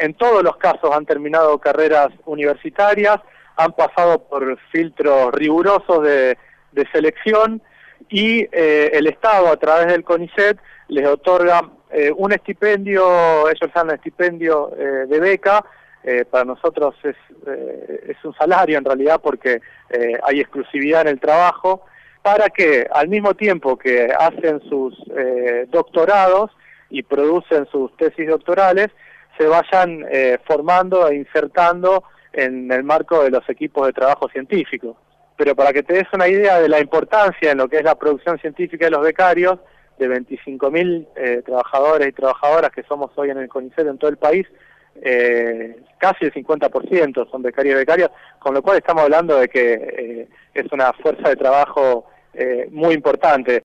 en todos los casos han terminado carreras universitarias, han pasado por filtros rigurosos de, selección y eh, el Estado a través del CONICET les otorga eh, un estipendio, ellos dan un estipendio eh, de beca, para nosotros es, es un salario en realidad porque hay exclusividad en el trabajo, para que al mismo tiempo que hacen sus doctorados y producen sus tesis doctorales, se vayan formando e insertando en el marco de los equipos de trabajo científico. Pero para que te des una idea de la importancia en lo que es la producción científica de los becarios, de 25.000 eh, trabajadores y trabajadoras que somos hoy en el CONICET en todo el país, eh, casi el 50% son becarios y becarias, con lo cual estamos hablando de que eh, es una fuerza de trabajo muy importante.